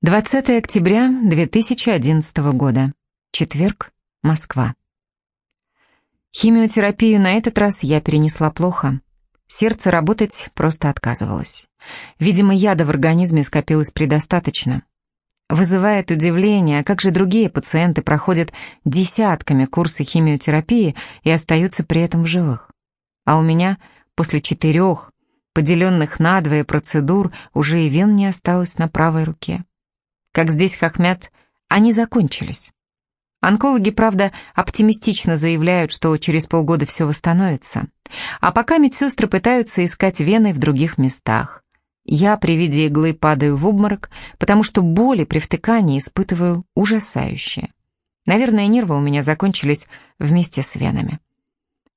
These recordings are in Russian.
20 октября 2011 года. Четверг, Москва. Химиотерапию на этот раз я перенесла плохо. Сердце работать просто отказывалось. Видимо, яда в организме скопилось предостаточно. Вызывает удивление, как же другие пациенты проходят десятками курсы химиотерапии и остаются при этом в живых. А у меня после четырех, поделенных надвое процедур, уже и вен не осталось на правой руке как здесь хохмят, они закончились. Онкологи, правда, оптимистично заявляют, что через полгода все восстановится. А пока медсестры пытаются искать вены в других местах. Я при виде иглы падаю в обморок, потому что боли при втыкании испытываю ужасающие. Наверное, нервы у меня закончились вместе с венами.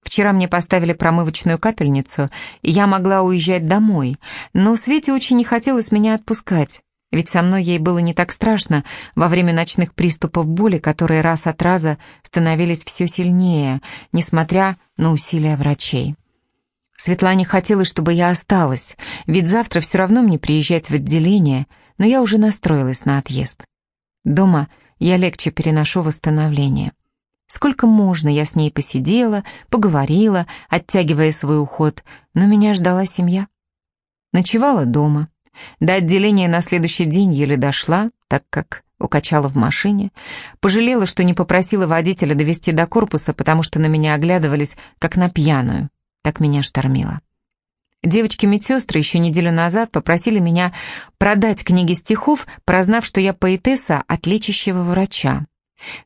Вчера мне поставили промывочную капельницу, и я могла уезжать домой, но Свете очень не хотелось меня отпускать. Ведь со мной ей было не так страшно во время ночных приступов боли, которые раз от раза становились все сильнее, несмотря на усилия врачей. Светлане хотелось, чтобы я осталась, ведь завтра все равно мне приезжать в отделение, но я уже настроилась на отъезд. Дома я легче переношу восстановление. Сколько можно, я с ней посидела, поговорила, оттягивая свой уход, но меня ждала семья. Ночевала дома, до отделения на следующий день еле дошла, так как укачала в машине. Пожалела, что не попросила водителя довести до корпуса, потому что на меня оглядывались, как на пьяную. Так меня штормило. Девочки-медсестры еще неделю назад попросили меня продать книги стихов, прознав, что я поэтесса от лечащего врача.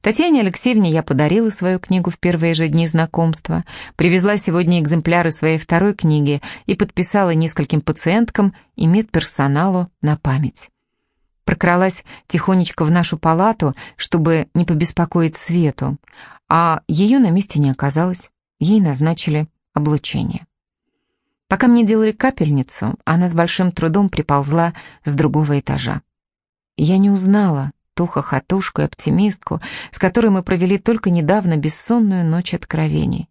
Татьяне Алексеевне я подарила свою книгу в первые же дни знакомства, привезла сегодня экземпляры своей второй книги и подписала нескольким пациенткам и медперсоналу на память. Прокралась тихонечко в нашу палату, чтобы не побеспокоить Свету, а ее на месте не оказалось, ей назначили облучение. Пока мне делали капельницу, она с большим трудом приползла с другого этажа. Я не узнала, ту хохотушку и оптимистку, с которой мы провели только недавно бессонную ночь откровений.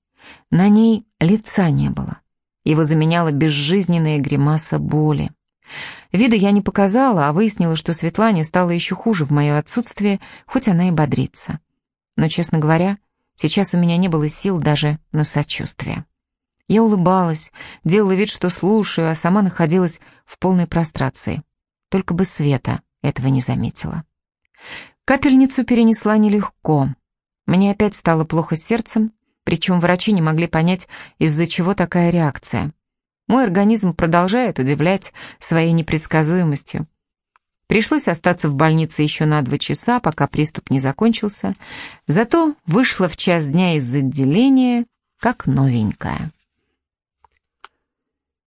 На ней лица не было. Его заменяла безжизненная гримаса боли. Вида я не показала, а выяснила, что Светлане стало еще хуже в мое отсутствие, хоть она и бодрится. Но, честно говоря, сейчас у меня не было сил даже на сочувствие. Я улыбалась, делала вид, что слушаю, а сама находилась в полной прострации. Только бы Света этого не заметила. Капельницу перенесла нелегко. Мне опять стало плохо сердцем, причем врачи не могли понять, из-за чего такая реакция. Мой организм продолжает удивлять своей непредсказуемостью. Пришлось остаться в больнице еще на два часа, пока приступ не закончился. Зато вышла в час дня из отделения, как новенькая.